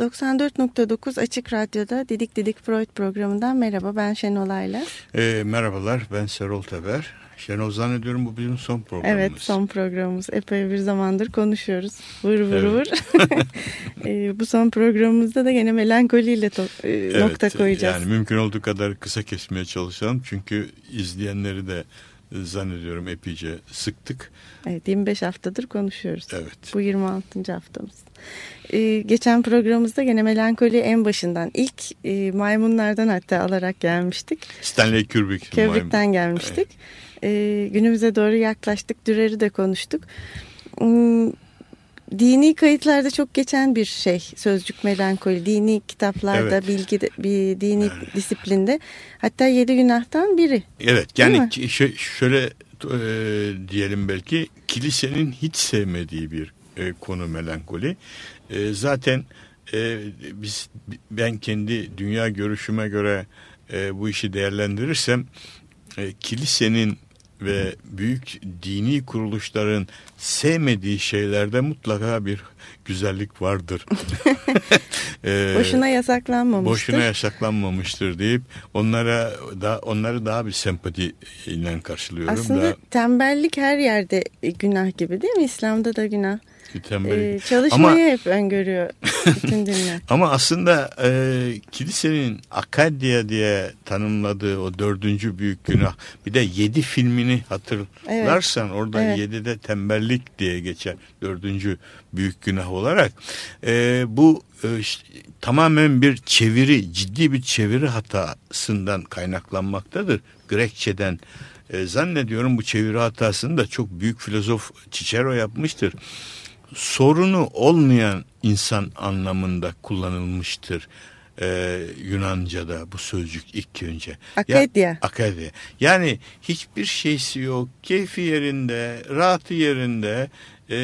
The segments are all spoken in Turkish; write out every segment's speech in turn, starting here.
94.9 Açık Radyo'da Didik Didik Freud programından merhaba ben Şenolay'la. E, merhabalar ben Serol Teber. Şenol zannediyorum bu bizim son programımız. Evet son programımız. Epey bir zamandır konuşuyoruz. Vır vır evet. vır. e, bu son programımızda da gene melankoliyle e, evet, nokta koyacağız. Yani mümkün olduğu kadar kısa kesmeye çalışalım. Çünkü izleyenleri de zannediyorum epeyce sıktık. Evet 25 haftadır konuşuyoruz. Evet. Bu 26. haftamız. Ee, geçen programımızda gene melankoli en başından ilk e, maymunlardan hatta alarak gelmiştik. Stanley Kubrick. Kubrick'ten maymun. gelmiştik. Evet. Ee, günümüze doğru yaklaştık. Dürer'i de konuştuk. Hmm, dini kayıtlarda çok geçen bir şey sözcük melankoli dini kitaplarda evet. bilgi bir dini evet. disiplinde hatta yedi günahtan biri. Evet yani şöyle e, diyelim belki kilisenin hiç sevmediği bir e, konu melankoli. E, zaten e, biz ben kendi dünya görüşüme göre e, bu işi değerlendirirsem e, kilisenin ve büyük dini kuruluşların sevmediği şeylerde mutlaka bir güzellik vardır. ee, boşuna yasaklanmamıştır. Boşuna yasaklanmamıştır deyip onlara da onları daha bir sempati ile karşılıyorum. Aslında daha... tembellik her yerde günah gibi değil mi? İslam'da da günah. Ee, çalışmayı ama, hep öngörüyor bütün dinler. ama aslında e, kilisenin Akadya diye tanımladığı o dördüncü büyük günah bir de yedi filmini hatırlarsan evet. orada evet. yedide tembellik diye geçer dördüncü büyük günah olarak. E, bu işte, tamamen bir çeviri ciddi bir çeviri hatasından kaynaklanmaktadır. Grekçeden e, zannediyorum bu çeviri hatasını da çok büyük filozof Cicero yapmıştır sorunu olmayan insan anlamında kullanılmıştır. Ee, Yunanca'da bu sözcük ilk önce. Akadya. Ya, akadya. Yani hiçbir şeysi yok. Keyfi yerinde, rahatı yerinde, e,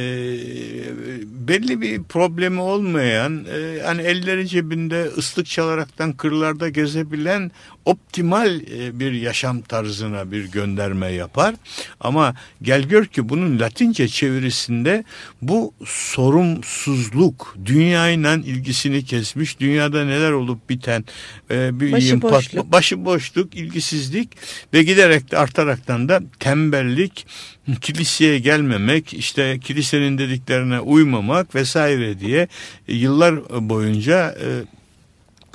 belli bir problemi olmayan e, hani elleri cebinde ıslık çalaraktan kırlarda gezebilen optimal e, bir yaşam tarzına bir gönderme yapar. Ama gel gör ki bunun Latince çevirisinde bu sorumsuzluk dünyayla ilgisini kesmiş. Dünyada neler olup biten e, bir başı boşluk. başı boşluk, ilgisizlik ve giderek de artaraktan da tembellik, kiliseye gelmemek, işte kilisenin dediklerine uymamak vesaire diye yıllar boyunca e,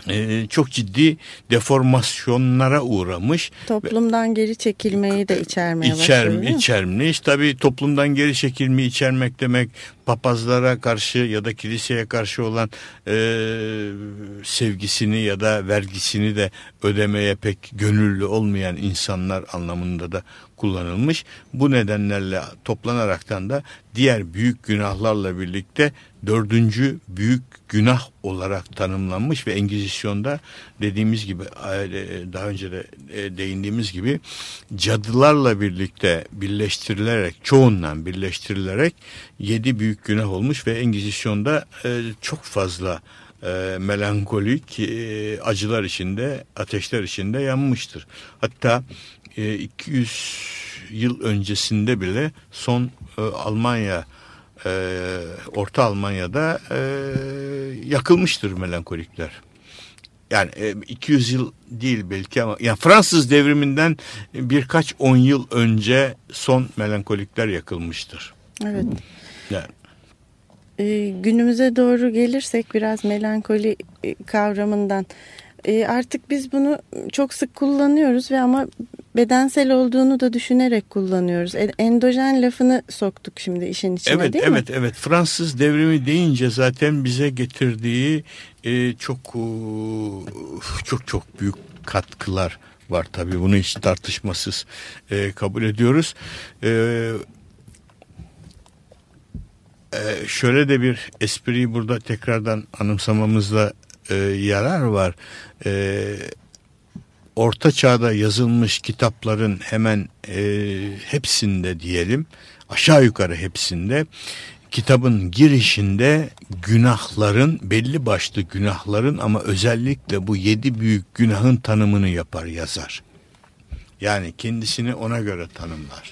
e, çok ciddi deformasyonlara uğramış. Toplumdan geri çekilmeyi de içermeye içer, başlıyor. İçermiş. Tabii toplumdan geri çekilmeyi içermek demek papazlara karşı ya da kiliseye karşı olan e, sevgisini ya da vergisini de ödemeye pek gönüllü olmayan insanlar anlamında da kullanılmış. Bu nedenlerle toplanaraktan da diğer büyük günahlarla birlikte dördüncü büyük günah olarak tanımlanmış ve Engizisyon'da dediğimiz gibi e, daha önce de e, değindiğimiz gibi cadılarla birlikte birleştirilerek çoğundan birleştirilerek yedi büyük günah olmuş ve Engizisyon'da e, çok fazla melankolik acılar içinde ateşler içinde yanmıştır. Hatta 200 yıl öncesinde bile son Almanya e, Orta Almanya'da e, yakılmıştır melankolikler. Yani e, 200 yıl değil belki ama yani Fransız devriminden birkaç on yıl önce son melankolikler yakılmıştır. Evet. Yani. E, günümüze doğru gelirsek biraz melankoli e, kavramından e, artık biz bunu çok sık kullanıyoruz ve ama bedensel olduğunu da düşünerek kullanıyoruz. E, endojen lafını soktuk şimdi işin içine evet, değil evet, mi? Evet evet Fransız devrimi deyince zaten bize getirdiği e, çok e, çok çok büyük katkılar var tabii bunu hiç tartışmasız e, kabul ediyoruz. E, e, şöyle de bir espriyi burada tekrardan anımsamamızda e, yarar var. E, Orta Çağ'da yazılmış kitapların hemen e, hepsinde diyelim aşağı yukarı hepsinde kitabın girişinde günahların belli başlı günahların ama özellikle bu yedi büyük günahın tanımını yapar yazar. Yani kendisini ona göre tanımlar.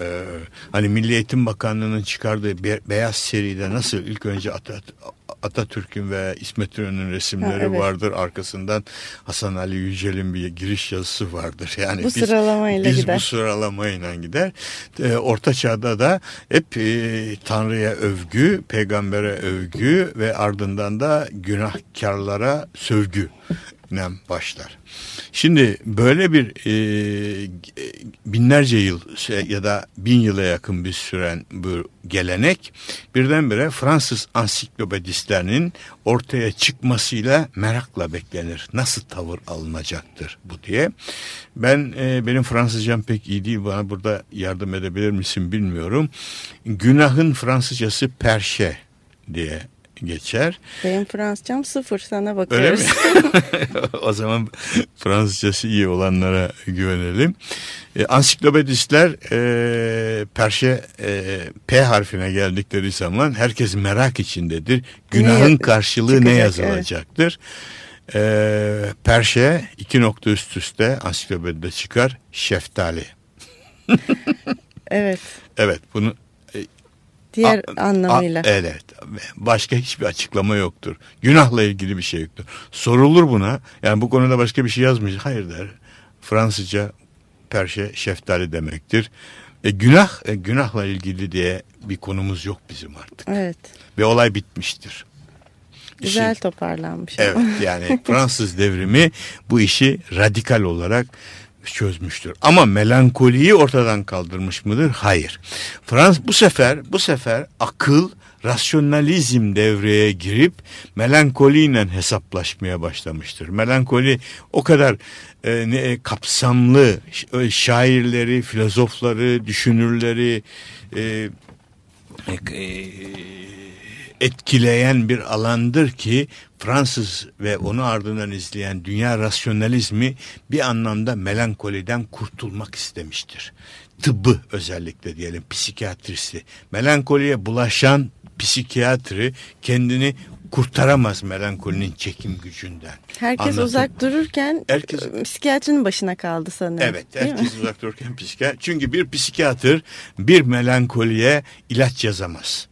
Ee, hani Milli Eğitim Bakanlığı'nın çıkardığı be, beyaz seride nasıl ilk önce at, at, Atatürk'ün ve İsmet İnönü'nün resimleri ha, evet. vardır. Arkasından Hasan Ali Yücel'in bir giriş yazısı vardır. Yani bu biz, sıralamayla biz gider. bu sıralamayla gider. E, Orta Çağ'da da hep e, Tanrı'ya övgü, peygambere övgü ve ardından da günahkarlara sövgü başlar. Şimdi böyle bir e, binlerce yıl ya da bin yıla yakın bir süren bu gelenek birdenbire Fransız ansiklopedistlerinin ortaya çıkmasıyla merakla beklenir. Nasıl tavır alınacaktır bu diye. Ben e, benim Fransızcam pek iyi değil bana burada yardım edebilir misin bilmiyorum. Günahın Fransızcası perşe diye geçer. Benim Fransızcam sıfır sana bakıyoruz. Öyle mi? o zaman Fransızcası iyi olanlara güvenelim. E, ansiklopedistler e, Perşe e, P harfine geldikleri zaman herkes merak içindedir. Günahın ne, karşılığı çıkacak, ne yazılacaktır? Evet. E, Perşe iki nokta üst üste ansiklopedide çıkar. Şeftali. evet. Evet bunu Diğer a, anlamıyla. A, evet. Başka hiçbir açıklama yoktur. Günahla ilgili bir şey yoktur. Sorulur buna. Yani bu konuda başka bir şey yazmış. Hayır der. Fransızca perşe şeftali demektir. E, günah e, günahla ilgili diye bir konumuz yok bizim artık. Evet. Ve olay bitmiştir. Güzel işi, toparlanmış. Evet yani Fransız devrimi bu işi radikal olarak çözmüştür. Ama melankoliyi ortadan kaldırmış mıdır? Hayır. Frans bu sefer bu sefer akıl, rasyonalizm devreye girip melankoliyle hesaplaşmaya başlamıştır. Melankoli o kadar e, ne, kapsamlı e, şairleri, filozofları, düşünürleri e, e, etkileyen bir alandır ki Fransız ve onu ardından izleyen dünya rasyonalizmi bir anlamda melankoliden kurtulmak istemiştir. Tıbbı özellikle diyelim psikiyatrisi. Melankoliye bulaşan psikiyatri kendini kurtaramaz melankolinin çekim gücünden. Herkes Anlatın. uzak dururken herkes, psikiyatrinin başına kaldı sanırım. Evet herkes uzak dururken psikiyatr. Çünkü bir psikiyatr bir melankoliye ilaç yazamaz.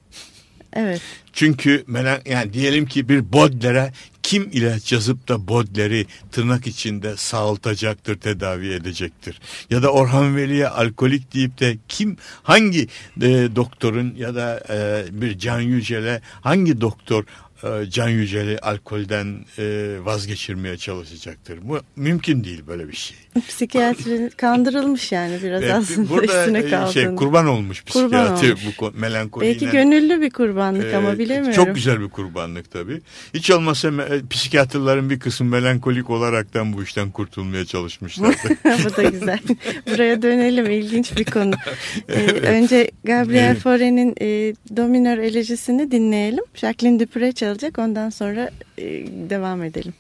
Evet. Çünkü yani diyelim ki bir Bodler'e kim ilaç yazıp da Bodler'i tırnak içinde sağaltacaktır, tedavi edecektir? Ya da Orhan Veli'ye alkolik deyip de kim hangi e, doktorun ya da e, bir Can Yücel'e hangi doktor Can Yücel'i alkolden e, vazgeçirmeye çalışacaktır. Bu mümkün değil böyle bir şey. Psikiyatri kandırılmış yani biraz evet, aslında burada üstüne e, kaldığında. Şey, kurban olmuş psikiyatri kurban olmuş. bu melankoliyle. Belki gönüllü bir kurbanlık e, ama bilemiyorum. Çok güzel bir kurbanlık tabii. Hiç olmazsa psikiyatrların bir kısmı melankolik olaraktan bu işten kurtulmaya çalışmışlardı. bu da güzel. Buraya dönelim ilginç bir konu. evet. Önce Gabriel. Fauré'nin e, Dominör elejisini dinleyelim. Jacqueline Dupre çalacak ondan sonra e, devam edelim.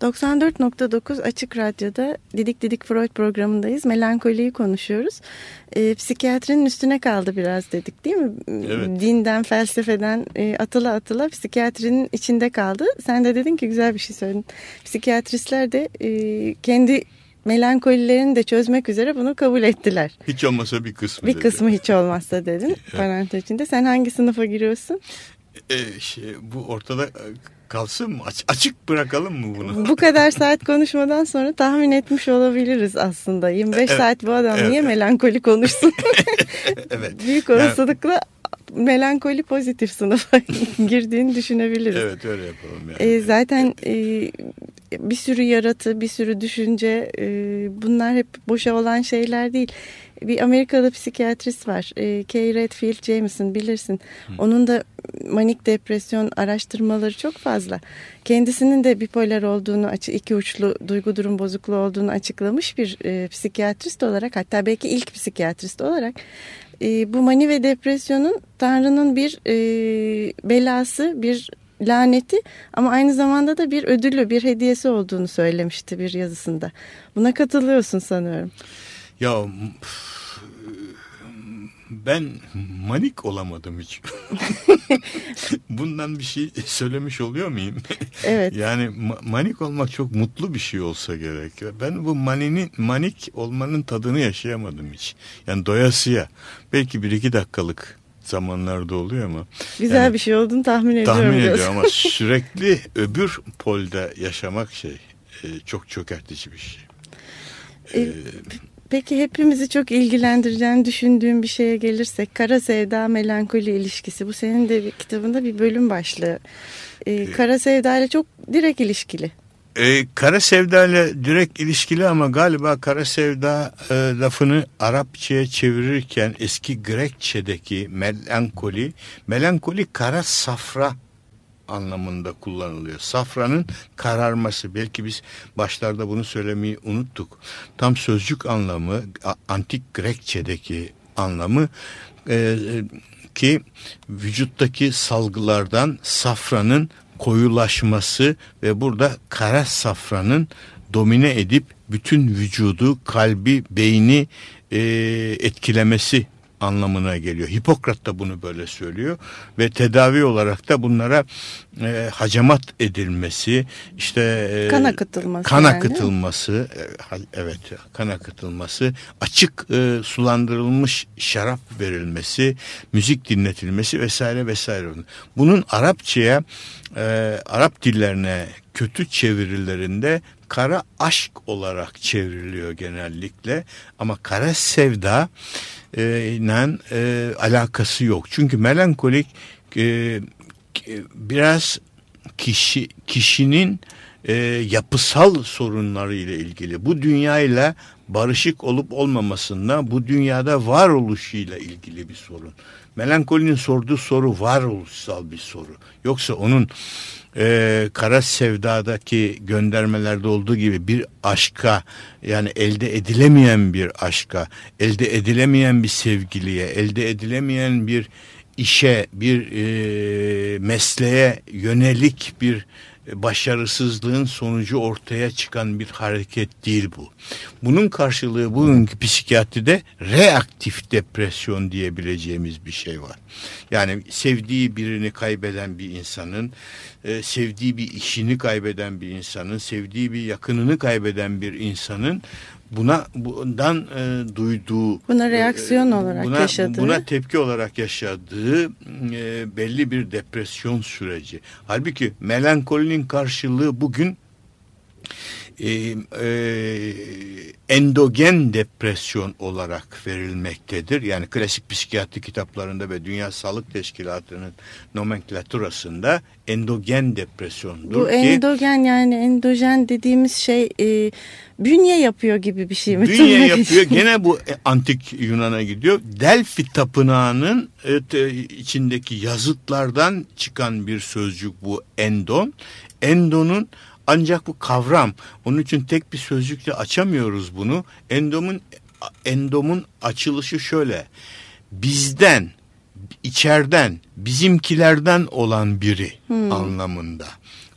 94.9 Açık Radyo'da Didik Didik Freud programındayız. Melankoliyi konuşuyoruz. E, psikiyatrinin üstüne kaldı biraz dedik değil mi? Evet. Dinden, felsefeden e, atıla atıla psikiyatrinin içinde kaldı. Sen de dedin ki güzel bir şey söyledin. Psikiyatristler de e, kendi melankolilerini de çözmek üzere bunu kabul ettiler. Hiç olmasa bir kısmı Bir dedi. kısmı hiç olmazsa dedin parantez içinde. Sen hangi sınıfa giriyorsun? E, şey, bu ortada kalsın mı? Aç, açık bırakalım mı bunu? Bu kadar saat konuşmadan sonra tahmin etmiş olabiliriz aslında. 25 evet, saat bu adam evet, niye melankoli konuşsun? evet. Büyük olasılıkla yani, melankoli pozitif sınıfa girdiğini düşünebiliriz. Evet öyle yapalım. Yani. E, zaten e, bir sürü yaratı, bir sürü düşünce e, bunlar hep boşa olan şeyler değil. Bir Amerikalı psikiyatrist var. E, Kay Redfield Jameson bilirsin. Hı. Onun da manik depresyon araştırmaları çok fazla. Kendisinin de bipolar olduğunu, iki uçlu duygu durum bozukluğu olduğunu açıklamış bir e, psikiyatrist olarak hatta belki ilk psikiyatrist olarak e, bu mani ve depresyonun Tanrı'nın bir e, belası, bir laneti ama aynı zamanda da bir ödülü, bir hediyesi olduğunu söylemişti bir yazısında. Buna katılıyorsun sanıyorum. Ya ben manik olamadım hiç. Bundan bir şey söylemiş oluyor muyum? Evet. yani manik olmak çok mutlu bir şey olsa gerek. Ben bu maninin manik olmanın tadını yaşayamadım hiç. Yani doyasıya. Belki bir iki dakikalık zamanlarda oluyor ama. Güzel yani, bir şey olduğunu tahmin ediyorum. Tahmin ediyorum ama sürekli öbür polde yaşamak şey e, çok çökertici bir şey. Ee, Peki hepimizi çok ilgilendireceğini düşündüğüm bir şeye gelirsek Kara Sevda Melankoli ilişkisi bu senin de bir kitabında bir bölüm başlığı. Ee, Kara Sevda ile çok direkt ilişkili. Ee, kara sevda ile direkt ilişkili ama galiba kara sevda e, lafını Arapçaya çevirirken eski Grekçedeki melankoli, melankoli kara safra anlamında kullanılıyor. Safranın kararması. Belki biz başlarda bunu söylemeyi unuttuk. Tam sözcük anlamı antik Grekçedeki anlamı e, ki vücuttaki salgılardan safranın koyulaşması ve burada kara safranın domine edip bütün vücudu, kalbi, beyni e, etkilemesi anlamına geliyor. Hipokrat da bunu böyle söylüyor ve tedavi olarak da bunlara e, hacamat edilmesi, işte e, kan akıtılması, kan yani. akıtılması, e, evet kan akıtılması, açık e, sulandırılmış şarap verilmesi, müzik dinletilmesi vesaire vesaire. Bunun Arapçaya, e, Arap dillerine kötü çevirilerinde kara aşk olarak çevriliyor genellikle ama kara sevda ile e, alakası yok. Çünkü melankolik e, biraz kişi kişinin e, yapısal sorunları ile ilgili. Bu dünyayla barışık olup olmamasında bu dünyada varoluşuyla ilgili bir sorun. Melankolinin sorduğu soru varoluşsal bir soru. Yoksa onun e, Kara Sevda'daki göndermelerde olduğu gibi bir aşka yani elde edilemeyen bir aşka, elde edilemeyen bir sevgiliye, elde edilemeyen bir işe, bir e, mesleğe yönelik bir başarısızlığın sonucu ortaya çıkan bir hareket değil bu. Bunun karşılığı bugünkü psikiyatride reaktif depresyon diyebileceğimiz bir şey var. Yani sevdiği birini kaybeden bir insanın, e, sevdiği bir işini kaybeden bir insanın, sevdiği bir yakınını kaybeden bir insanın buna bundan e, duyduğu buna reaksiyon e, olarak buna, yaşadığı buna tepki olarak yaşadığı e, belli bir depresyon süreci. Halbuki melankolinin karşılığı bugün e, e, endogen depresyon olarak verilmektedir. Yani klasik psikiyatri kitaplarında ve Dünya Sağlık Teşkilatı'nın nomenklaturasında endogen depresyondur. Bu ki, endogen yani endojen dediğimiz şey e, bünye yapıyor gibi bir şey mi? Bünye yapıyor. Gene bu e, antik Yunan'a gidiyor. Delphi tapınağının e, içindeki yazıtlardan çıkan bir sözcük bu endon. Endonun ancak bu kavram onun için tek bir sözcükle açamıyoruz bunu. Endomun endomun açılışı şöyle. Bizden, içeriden, bizimkilerden olan biri hmm. anlamında.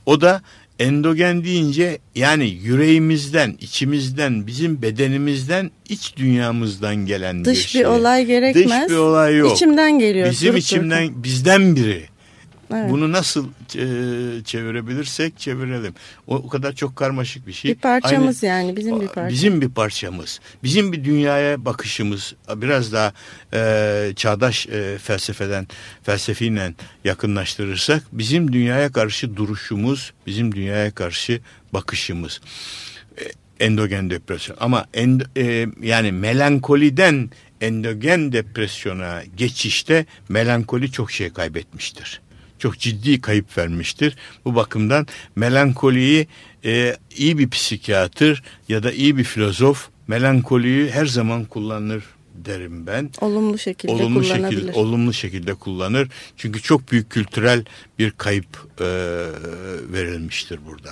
O da endogen deyince yani yüreğimizden, içimizden, bizim bedenimizden, iç dünyamızdan gelen Dış bir şey. bir olay gerekmez. Dış bir olay yok. İçimden geliyor. Bizim içimden, durun. bizden biri. Evet. Bunu nasıl e, çevirebilirsek çevirelim. O, o kadar çok karmaşık bir şey. bir parçamız yani bizim bir parçamız. Bizim bir parçamız. Bizim bir dünyaya bakışımız biraz daha e, çağdaş e, felsefeden, felsefiyle yakınlaştırırsak bizim dünyaya karşı duruşumuz, bizim dünyaya karşı bakışımız. E, endogen depresyon ama end, e, yani melankoliden endogen depresyona geçişte melankoli çok şey kaybetmiştir çok ciddi kayıp vermiştir. Bu bakımdan melankoliyi e, iyi bir psikiyatr ya da iyi bir filozof melankoliyi her zaman kullanır derim ben. Olumlu şekilde olumlu kullanabilir. Şekilde, olumlu şekilde kullanır. Çünkü çok büyük kültürel bir kayıp e, verilmiştir burada.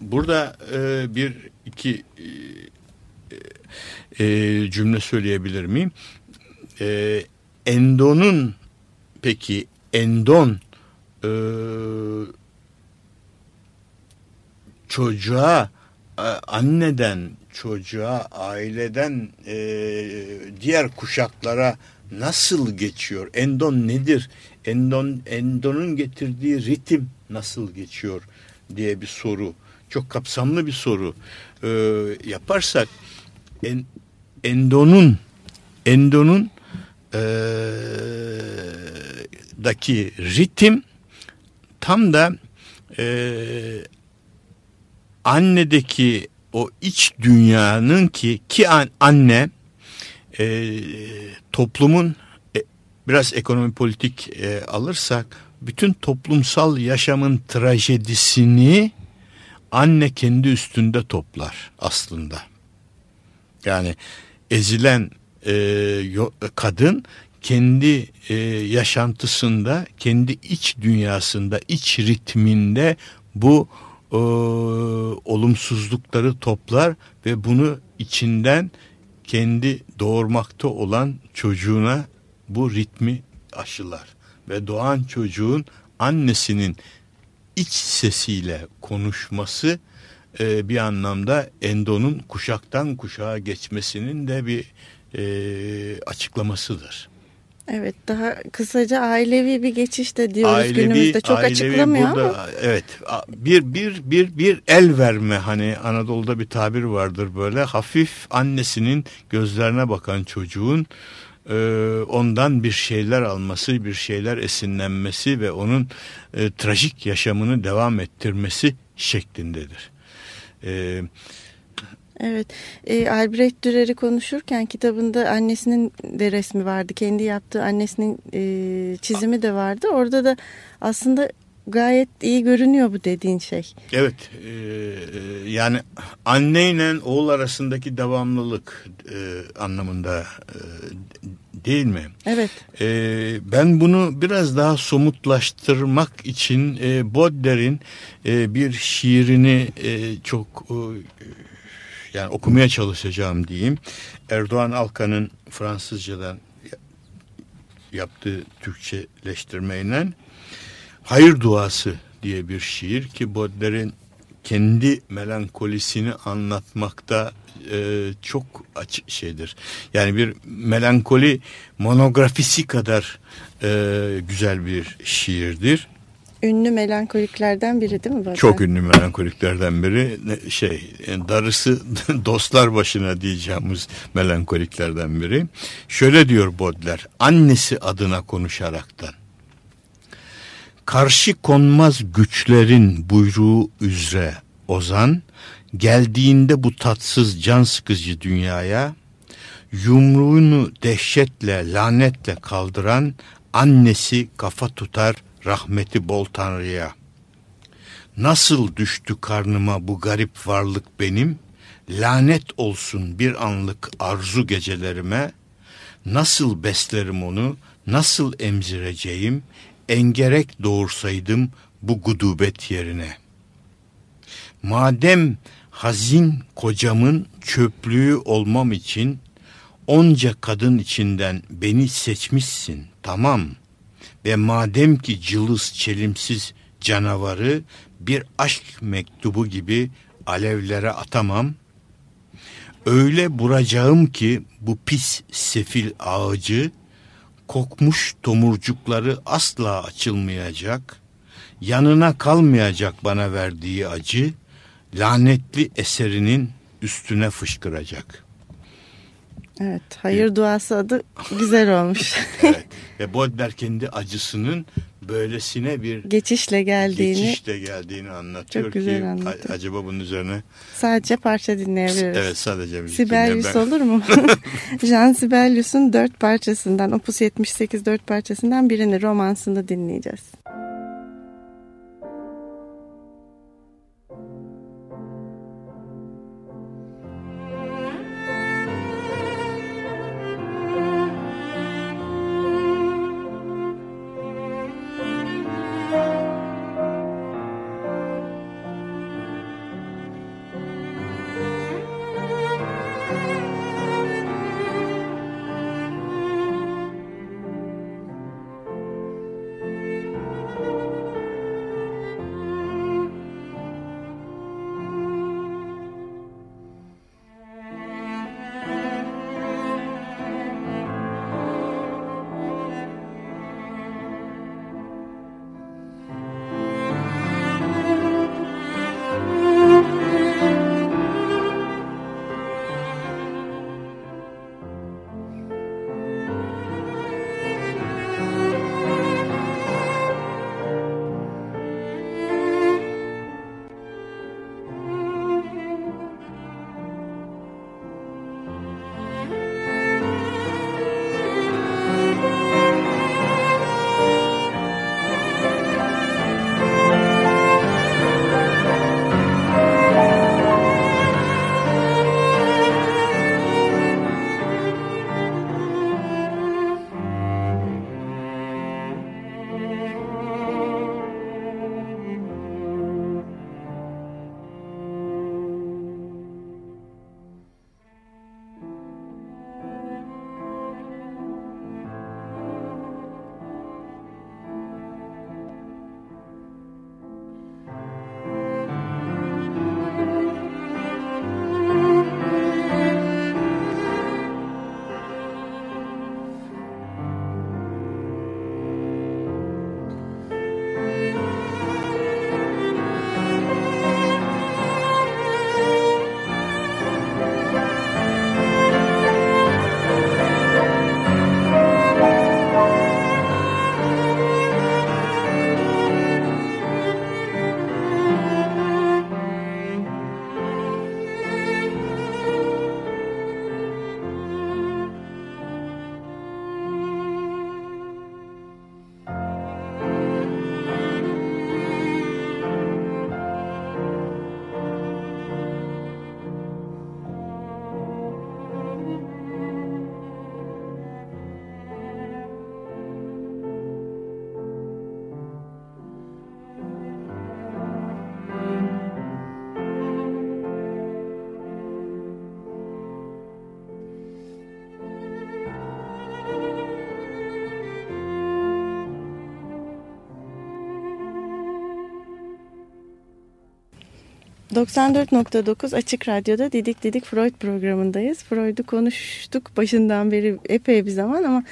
Burada e, bir iki e, e, cümle söyleyebilir miyim? E, Endo'nun peki endon e, çocuğa e, anneden çocuğa aileden e, diğer kuşaklara nasıl geçiyor? Endon nedir? Endon endonun getirdiği ritim nasıl geçiyor diye bir soru. Çok kapsamlı bir soru. E, yaparsak en, endonun endonun e, daki ritim tam da e, annedeki o iç dünyanın ki ki an, anne e, toplumun e, biraz ekonomi politik e, alırsak bütün toplumsal yaşamın trajedisini anne kendi üstünde toplar aslında. Yani ezilen e, kadın kendi e, yaşantısında, kendi iç dünyasında, iç ritminde bu e, olumsuzlukları toplar ve bunu içinden kendi doğurmakta olan çocuğuna bu ritmi aşılar. Ve doğan çocuğun annesinin iç sesiyle konuşması e, bir anlamda endonun kuşaktan kuşağa geçmesinin de bir e, açıklamasıdır. Evet daha kısaca ailevi bir geçiş de diyoruz ailevi, günümüzde çok ailevi açıklamıyor burada, ama. Evet bir, bir, bir, bir el verme hani Anadolu'da bir tabir vardır böyle hafif annesinin gözlerine bakan çocuğun e, ondan bir şeyler alması bir şeyler esinlenmesi ve onun e, trajik yaşamını devam ettirmesi şeklindedir. Evet Evet, e, Albrecht Dürer'i konuşurken kitabında annesinin de resmi vardı. Kendi yaptığı annesinin e, çizimi de vardı. Orada da aslında gayet iyi görünüyor bu dediğin şey. Evet, e, yani anneyle oğul arasındaki devamlılık e, anlamında e, değil mi? Evet. E, ben bunu biraz daha somutlaştırmak için e, Baudelaire'in e, bir şiirini e, çok... E, yani okumaya çalışacağım diyeyim. Erdoğan Alkan'ın Fransızcadan yaptığı Türkçeleştirmeyle Hayır Duası diye bir şiir ki Baudelaire'in kendi melankolisini anlatmakta e, çok açık şeydir. Yani bir melankoli monografisi kadar e, güzel bir şiirdir. Ünlü melankoliklerden biri değil mi? Bazen? Çok ünlü melankoliklerden biri. Şey, darısı dostlar başına diyeceğimiz melankoliklerden biri. Şöyle diyor Bodler, annesi adına konuşaraktan. Karşı konmaz güçlerin buyruğu üzere ozan, geldiğinde bu tatsız can sıkıcı dünyaya, yumruğunu dehşetle, lanetle kaldıran annesi kafa tutar, rahmeti bol Tanrı'ya. Nasıl düştü karnıma bu garip varlık benim? Lanet olsun bir anlık arzu gecelerime. Nasıl beslerim onu? Nasıl emzireceğim? Engerek doğursaydım bu gudubet yerine. Madem hazin kocamın çöplüğü olmam için onca kadın içinden beni seçmişsin tamam ve madem ki cılız çelimsiz canavarı bir aşk mektubu gibi alevlere atamam. Öyle vuracağım ki bu pis sefil ağacı kokmuş tomurcukları asla açılmayacak. Yanına kalmayacak bana verdiği acı lanetli eserinin üstüne fışkıracak. Evet, hayır duası adı güzel olmuş. evet. Ve Baudelaire kendi acısının böylesine bir geçişle geldiğini geçişle geldiğini anlatıyor çok güzel ki anlatıyor. acaba bunun üzerine sadece parça dinleyebiliriz. Evet sadece müzik Sibelius ben... olur mu? Jean Sibelius'un dört parçasından Opus 78 dört parçasından birini romansını dinleyeceğiz. ...94.9 Açık Radyo'da Didik Didik Freud programındayız. Freud'u konuştuk başından beri epey bir zaman ama...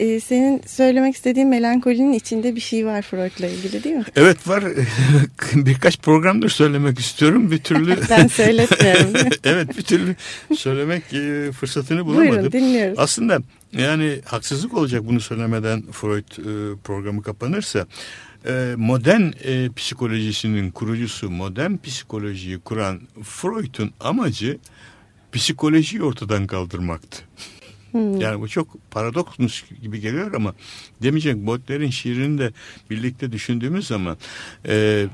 E, senin söylemek istediğin melankolinin içinde bir şey var Freud'la ilgili değil mi? Evet var. Birkaç programdır söylemek istiyorum. Bir türlü... ben söyletmiyorum. evet bir türlü söylemek e, fırsatını bulamadım. Buyurun dinliyoruz. Aslında yani haksızlık olacak bunu söylemeden Freud e, programı kapanırsa modern e, psikolojisinin kurucusu modern psikolojiyi kuran Freud'un amacı psikolojiyi ortadan kaldırmaktı. Hmm. Yani bu çok paradoksmuş gibi geliyor ama demeyecek Baudelaire'in şiirini de birlikte düşündüğümüz zaman e,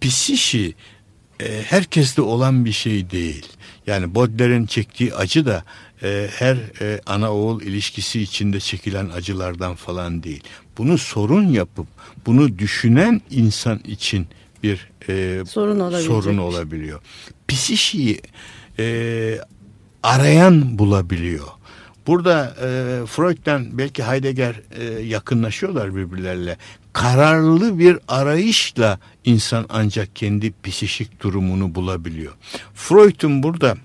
psişi e, herkeste olan bir şey değil. Yani Baudelaire'in çektiği acı da e, her e, ana oğul ilişkisi içinde çekilen acılardan falan değil. Bunu sorun yapıp bunu düşünen insan için bir e, sorun, sorun olabiliyor. Psişiyi e, arayan bulabiliyor Burada e, Freud'dan belki Heidegger e, yakınlaşıyorlar birbirlerine. Kararlı bir arayışla insan ancak kendi psikik durumunu bulabiliyor. Freud'un burada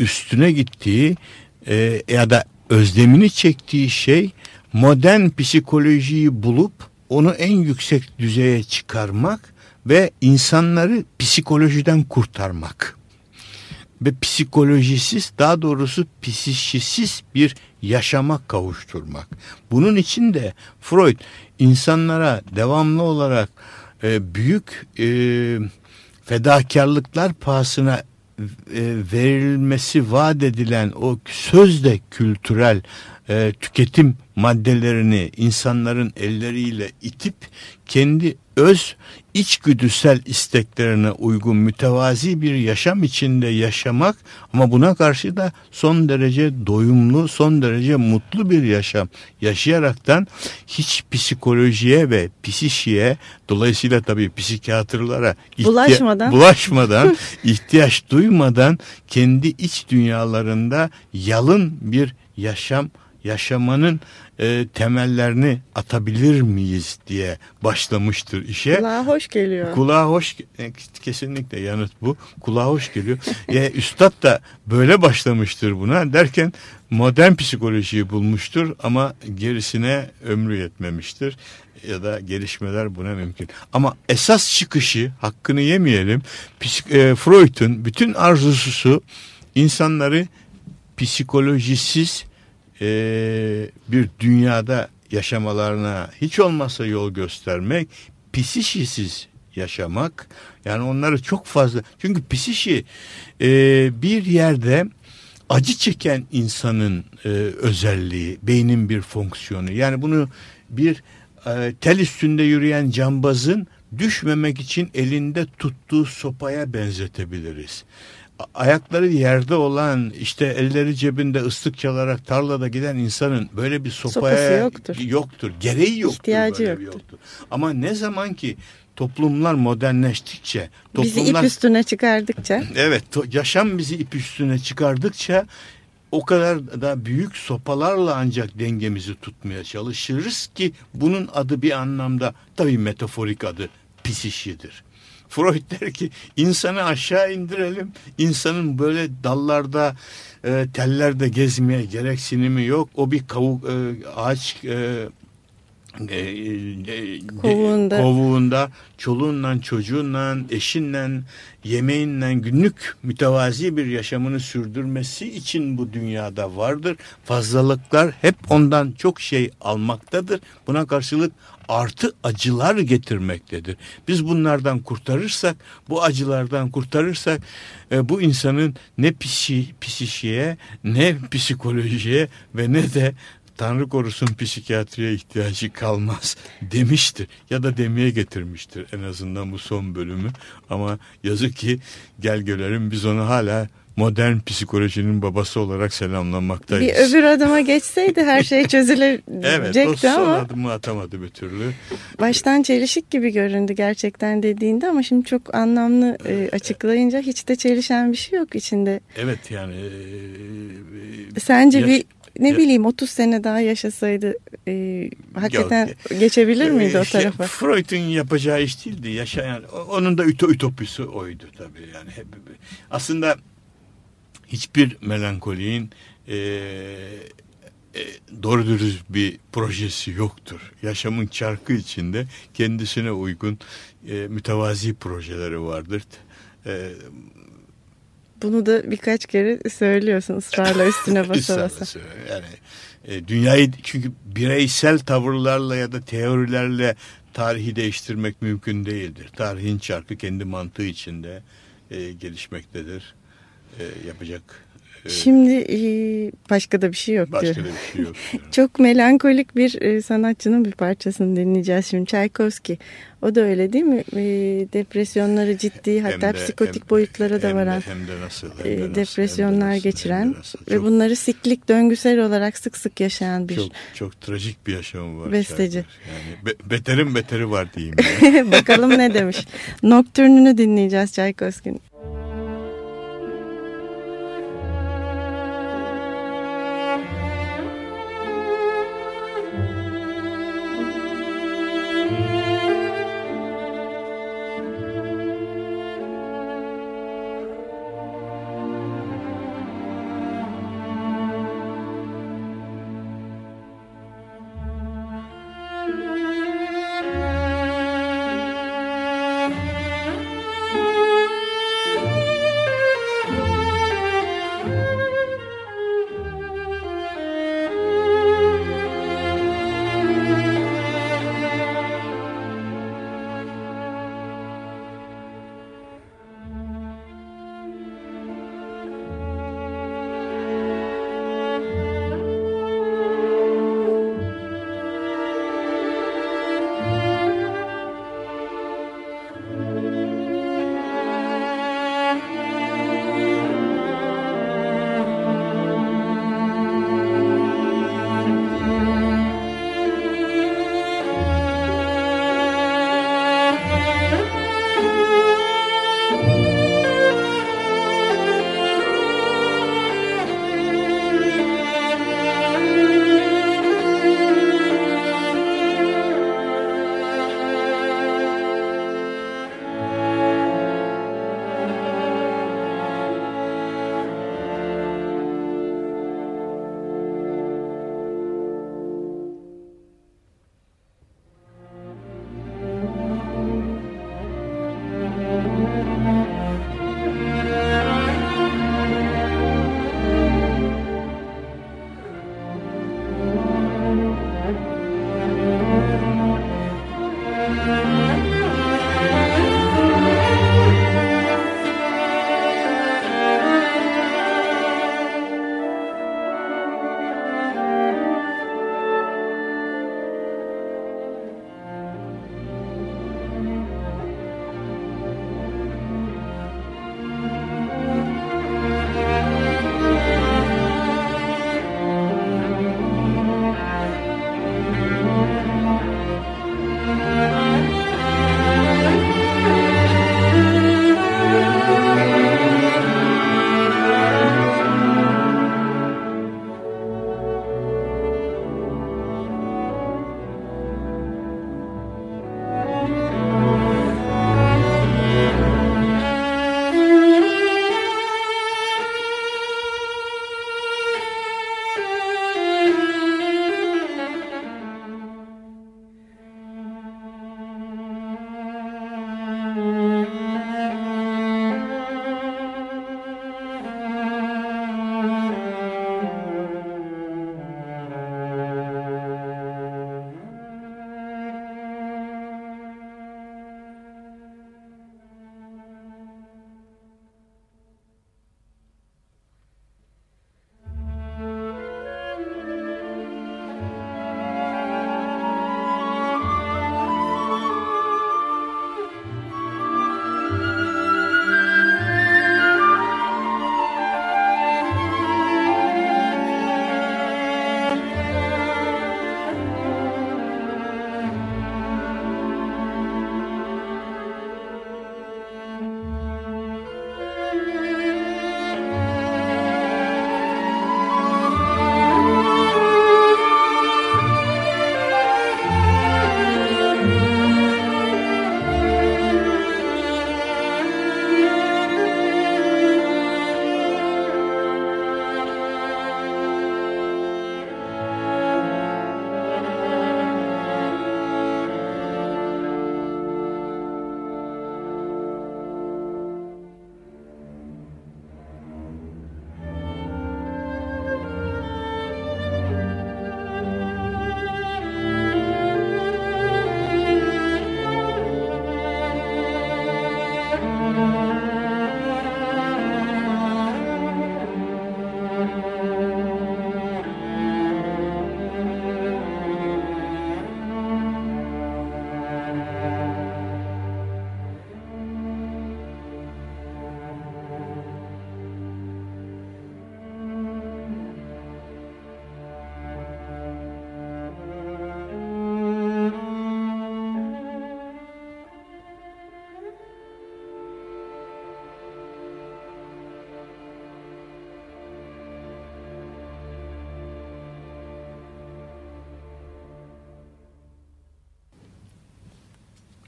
üstüne gittiği e, ya da özlemini çektiği şey modern psikolojiyi bulup onu en yüksek düzeye çıkarmak ve insanları psikolojiden kurtarmak ve psikolojisiz daha doğrusu psikisiz bir yaşama kavuşturmak. Bunun için de Freud insanlara devamlı olarak e, büyük e, fedakarlıklar pahasına e, verilmesi vaat edilen o sözde kültürel e, tüketim maddelerini insanların elleriyle itip kendi öz içgüdüsel isteklerine uygun mütevazi bir yaşam içinde yaşamak ama buna karşı da son derece doyumlu, son derece mutlu bir yaşam yaşayaraktan hiç psikolojiye ve psişiye dolayısıyla tabii psikiyatrlara bulaşmadan, bulaşmadan ihtiyaç duymadan kendi iç dünyalarında yalın bir yaşam yaşamanın e, temellerini atabilir miyiz diye başlamıştır işe. Kulağa hoş geliyor. Kulağa hoş e, kesinlikle yanıt bu. Kulağa hoş geliyor. e, Üstad da böyle başlamıştır buna derken modern psikolojiyi bulmuştur ama gerisine ömrü yetmemiştir ya da gelişmeler buna mümkün. Ama esas çıkışı hakkını yemeyelim. E, Freud'un bütün arzusu insanları psikolojisiz e, bir dünyada yaşamalarına hiç olmazsa yol göstermek, psişisiz yaşamak. Yani onları çok fazla çünkü psişi e, bir yerde acı çeken insanın e, özelliği, beynin bir fonksiyonu. Yani bunu bir e, tel üstünde yürüyen cambazın düşmemek için elinde tuttuğu sopaya benzetebiliriz ayakları yerde olan işte elleri cebinde ıslık çalarak tarlada giden insanın böyle bir sopaya yoktur. yoktur. Gereği yoktur. İhtiyacı yoktur. yoktur. Ama ne zaman ki toplumlar modernleştikçe, toplumlar, bizi ip üstüne çıkardıkça. Evet, yaşam bizi ip üstüne çıkardıkça o kadar da büyük sopalarla ancak dengemizi tutmaya çalışırız ki bunun adı bir anlamda tabii metaforik adı pisişidir. Freud der ki insanı aşağı indirelim. İnsanın böyle dallarda e, tellerde gezmeye gereksinimi yok. O bir kavuk e, ağaç e, kovuğunda. kovuğunda çoluğunla çocuğunla eşinle yemeğinle günlük mütevazi bir yaşamını sürdürmesi için bu dünyada vardır. Fazlalıklar hep ondan çok şey almaktadır. Buna karşılık artı acılar getirmektedir. Biz bunlardan kurtarırsak, bu acılardan kurtarırsak e, bu insanın ne psi, psişiye, ne psikolojiye ve ne de Tanrı korusun psikiyatriye ihtiyacı kalmaz demiştir ya da demeye getirmiştir en azından bu son bölümü ama yazık ki gel görelim biz onu hala modern psikolojinin babası olarak selamlanmaktayız. Bir öbür adıma geçseydi her şey çözülecekti evet, o son ama. adımı atamadı bir türlü. Baştan çelişik gibi göründü gerçekten dediğinde ama şimdi çok anlamlı e, açıklayınca hiç de çelişen bir şey yok içinde. Evet yani. E, Sence yaş, bir ne ya, bileyim 30 sene daha yaşasaydı e, hakikaten yok, geçebilir miydi o tarafa? Freud'un yapacağı iş değildi. Yaşayan onun da ütopisi oydu tabii yani. Hep, aslında hiçbir melankoliğin e, e, doğru dürüst bir projesi yoktur. Yaşamın çarkı içinde kendisine uygun e, mütevazi projeleri vardır. E, Bunu da birkaç kere söylüyorsun ısrarla üstüne basa basa. yani e, dünyayı çünkü bireysel tavırlarla ya da teorilerle tarihi değiştirmek mümkün değildir. Tarihin çarkı kendi mantığı içinde e, gelişmektedir e, yapacak. Şimdi e, başka da bir şey yok başka diyor. da bir şey yok. Çok melankolik bir e, sanatçının bir parçasını dinleyeceğiz şimdi. Çaykovski. O da öyle değil mi? E, depresyonları ciddi hatta de, psikotik hem, boyutlara da varan hem de, hem de nasıl, hem de nasıl, depresyonlar hem de nasıl, geçiren hem de nasıl. ve bunları siklik döngüsel olarak sık sık yaşayan bir çok, çok trajik bir yaşamı var. Besteci. Yani be, beterin beteri var diyeyim. Yani. Bakalım ne demiş. Nocturne'ünü dinleyeceğiz Çaykovski'nin.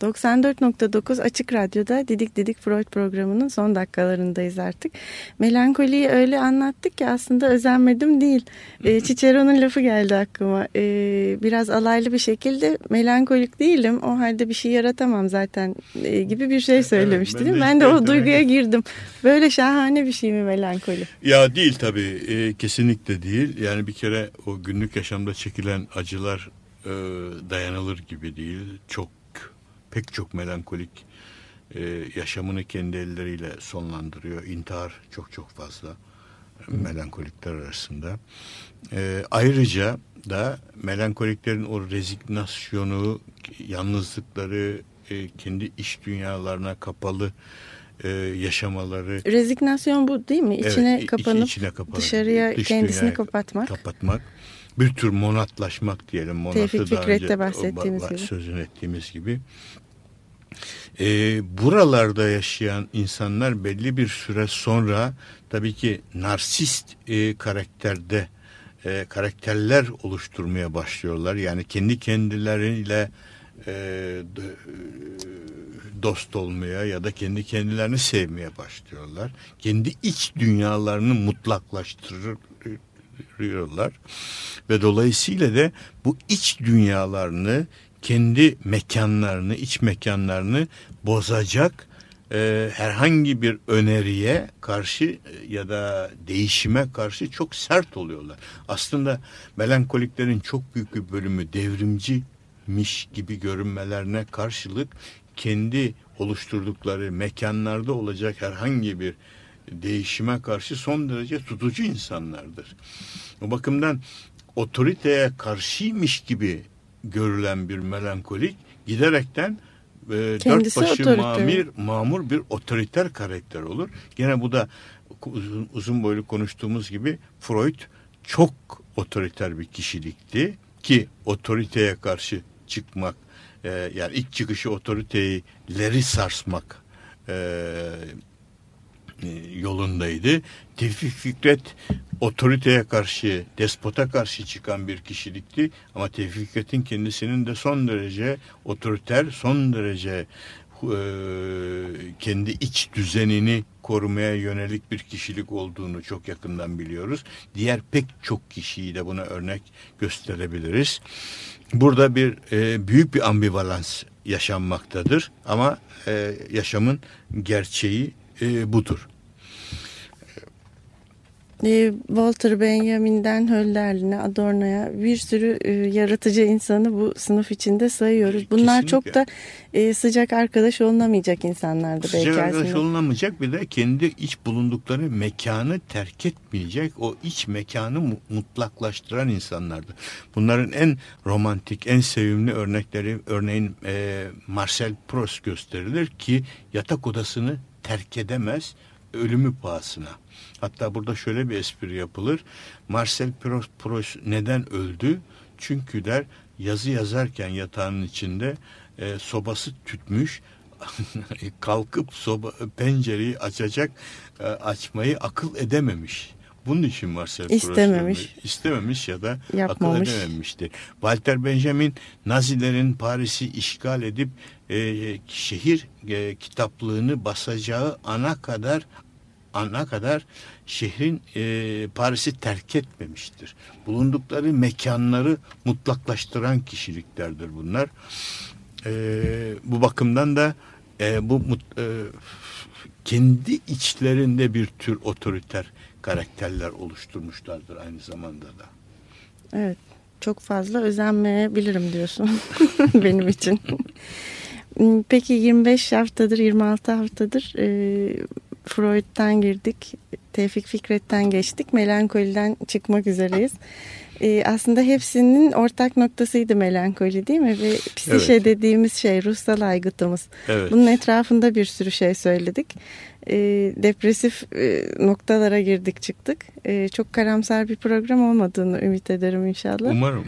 94.9 Açık Radyo'da Didik Didik Freud programının son dakikalarındayız artık. Melankoliyi öyle anlattık ki aslında özenmedim değil. E, Cicero'nun lafı geldi aklıma. E, biraz alaylı bir şekilde melankolik değilim. O halde bir şey yaratamam zaten e, gibi bir şey söylemişti. Evet, ben, de, ben de o duyguya girdim. Böyle şahane bir şey mi melankoli? Ya değil tabii. E, kesinlikle değil. Yani bir kere o günlük yaşamda çekilen acılar e, dayanılır gibi değil. Çok pek çok melankolik e, yaşamını kendi elleriyle sonlandırıyor. İntihar çok çok fazla melankolikler arasında. E, ayrıca da melankoliklerin o rezignasyonu, yalnızlıkları, e, kendi iş dünyalarına kapalı e, yaşamaları. Rezignasyon bu değil mi? İçine evet, kapanıp içine kapanıp, dışarıya dış kendisini kapatmak. Kapatmak. Bir tür monatlaşmak diyelim. Monatı Tevfik Fikret'te bahsettiğimiz gibi. Sözünü ettiğimiz gibi. E, buralarda yaşayan insanlar belli bir süre sonra tabii ki narsist e, karakterde e, karakterler oluşturmaya başlıyorlar. Yani kendi kendileriyle e, dost olmaya ya da kendi kendilerini sevmeye başlıyorlar. Kendi iç dünyalarını mutlaklaştırıyorlar ve dolayısıyla da bu iç dünyalarını kendi mekanlarını, iç mekanlarını bozacak e, herhangi bir öneriye karşı e, ya da değişime karşı çok sert oluyorlar. Aslında melankoliklerin çok büyük bir bölümü devrimcimiş gibi görünmelerine karşılık kendi oluşturdukları mekanlarda olacak herhangi bir değişime karşı son derece tutucu insanlardır. O bakımdan otoriteye karşıymış gibi görülen bir melankolik giderekten e, dört başı mamir, mamur bir otoriter karakter olur. Gene bu da uzun, uzun boylu konuştuğumuz gibi Freud çok otoriter bir kişilikti ki otoriteye karşı çıkmak e, yani ilk çıkışı otoriteleri sarsmak e, e, yolundaydı. Tevfik Fikret otoriteye karşı, despota karşı çıkan bir kişilikti. Ama Tevfik Fikret'in kendisinin de son derece otoriter, son derece e, kendi iç düzenini korumaya yönelik bir kişilik olduğunu çok yakından biliyoruz. Diğer pek çok kişiyi de buna örnek gösterebiliriz. Burada bir e, büyük bir ambivalans yaşanmaktadır ama e, yaşamın gerçeği e, budur. E, Walter Benjamin'den Hölderlin'e, Adorno'ya bir sürü e, yaratıcı insanı bu sınıf içinde sayıyoruz. Bunlar Kesinlikle. çok da e, sıcak arkadaş olunamayacak insanlardı sıcak belki Sıcak arkadaş aslında. olunamayacak bir de kendi iç bulundukları mekanı terk etmeyecek o iç mekanı mutlaklaştıran insanlardı. Bunların en romantik, en sevimli örnekleri örneğin e, Marcel Proust gösterilir ki yatak odasını terk edemez ölümü pahasına. Hatta burada şöyle bir espri yapılır. Marcel Proust, neden öldü? Çünkü der yazı yazarken yatağının içinde e, sobası tütmüş kalkıp soba pencereyi açacak e, açmayı akıl edememiş. Bunun için Marcel istememiş. Proust istememiş ya da Yapmamış. akıl edememiştir. Walter Benjamin Nazilerin Paris'i işgal edip e, şehir e, kitaplığını basacağı ana kadar ana kadar şehrin e, Paris'i terk etmemiştir. Bulundukları mekanları mutlaklaştıran kişiliklerdir bunlar. E, bu bakımdan da e, bu e, kendi içlerinde bir tür otoriter karakterler oluşturmuşlardır aynı zamanda da. Evet çok fazla özenmeyebilirim diyorsun benim için. Peki 25 haftadır 26 haftadır e, Freud'dan girdik. Tevfik Fikret'ten geçtik. Melankoliden çıkmak üzereyiz. Ee, aslında hepsinin ortak noktasıydı melankoli değil mi? Ve psişe evet. dediğimiz şey ruhsal aygıtımız. Evet. Bunun etrafında bir sürü şey söyledik e, depresif e, noktalara girdik çıktık. E, çok karamsar bir program olmadığını ümit ederim inşallah. Umarım.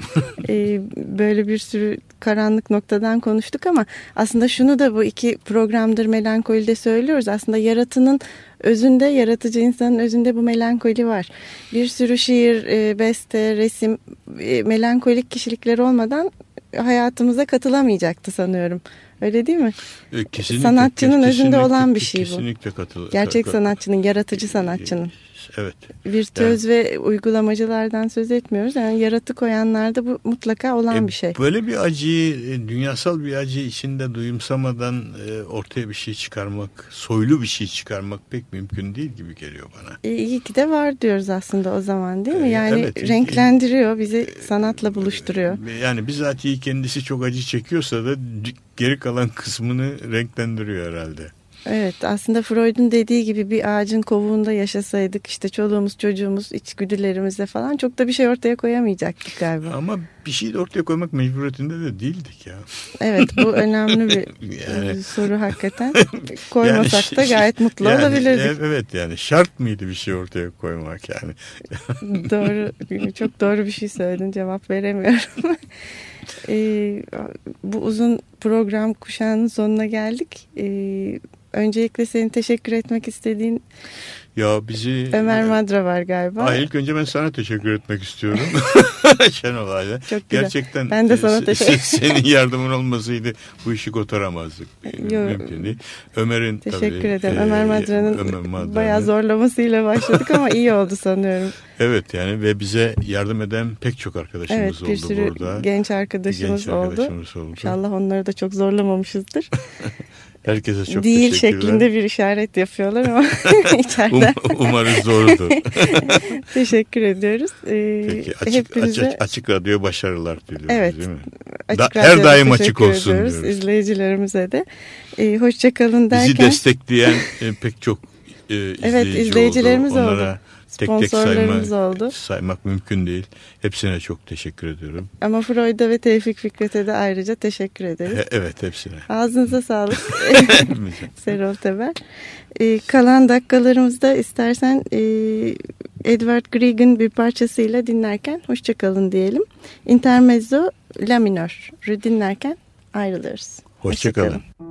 e, böyle bir sürü karanlık noktadan konuştuk ama aslında şunu da bu iki programdır melankolide söylüyoruz. Aslında yaratının özünde, yaratıcı insanın özünde bu melankoli var. Bir sürü şiir, e, beste, resim, e, melankolik kişilikler olmadan hayatımıza katılamayacaktı sanıyorum. Öyle değil mi? E, kesinlikle, Sanatçının kesinlikle, özünde olan bir şey bu. Kesinlikle katılıyorum. Gerçek sanatçının, yaratıcı sanatçının. Evet. Virtüöz yani, ve uygulamacılardan söz etmiyoruz. Yani yaratık oyanlarda bu mutlaka olan e, bir şey. Böyle bir acıyı, e, dünyasal bir acı içinde duyumsamadan e, ortaya bir şey çıkarmak, soylu bir şey çıkarmak pek mümkün değil gibi geliyor bana. E, iyi ki de var diyoruz aslında o zaman değil mi? Yani evet, renklendiriyor, bizi sanatla buluşturuyor. Yani bizatihi kendisi çok acı çekiyorsa da geri kalan kısmını renklendiriyor herhalde. Evet aslında Freud'un dediği gibi bir ağacın kovuğunda yaşasaydık işte çoluğumuz çocuğumuz içgüdülerimizle falan çok da bir şey ortaya koyamayacaktık galiba. Ama bir şey de ortaya koymak mecburiyetinde de değildik ya. Evet bu önemli bir yani, soru hakikaten. Koymasak yani, da gayet mutlu yani, olabilirdik. Evet yani şart mıydı bir şey ortaya koymak yani. doğru çok doğru bir şey söyledin cevap veremiyorum. ee, bu uzun program kuşağının sonuna geldik. Ee, öncelikle senin teşekkür etmek istediğin ya bizi Ömer Madra var galiba. Aa, ilk önce ben sana teşekkür etmek istiyorum. Şenol. Çok güzel. Gerçekten ben de sana teşekkür senin yardımın olmasaydı bu işi kotaramazdık. Mümkün değil. Ömer'in Teşekkür tabii, ederim. E, Ömer Madra'nın Madra bayağı zorlamasıyla başladık ama iyi oldu sanıyorum. Evet yani ve bize yardım eden pek çok arkadaşımız evet, oldu burada. Evet bir sürü genç arkadaşımız, genç arkadaşımız oldu. oldu. İnşallah onları da çok zorlamamışızdır. Herkese çok Değil şeklinde bir işaret yapıyorlar ama içeriden. Um, umarız doğrudur. Teşekkür ediyoruz. Ee, Peki açık, hepinize... açık, açık radyo başarılar diliyoruz evet, değil mi? Açık da, her daim açık olsun ediyoruz, diyoruz. İzleyicilerimize de. Ee, hoşçakalın derken. Bizi destekleyen e, pek çok e, izleyici evet, izleyicilerimiz oldu. Onlara oldu tek tek sayma, oldu. saymak mümkün değil. Hepsine çok teşekkür ediyorum. Ama Freud'a ve Tevfik Fikret'e de ayrıca teşekkür ederiz. evet hepsine. Ağzınıza sağlık Serol Teber. Ee, kalan dakikalarımızda istersen e, Edward Grieg'in bir parçasıyla dinlerken hoşçakalın diyelim. Intermezzo La minör dinlerken ayrılırız. Hoşçakalın. Hoşça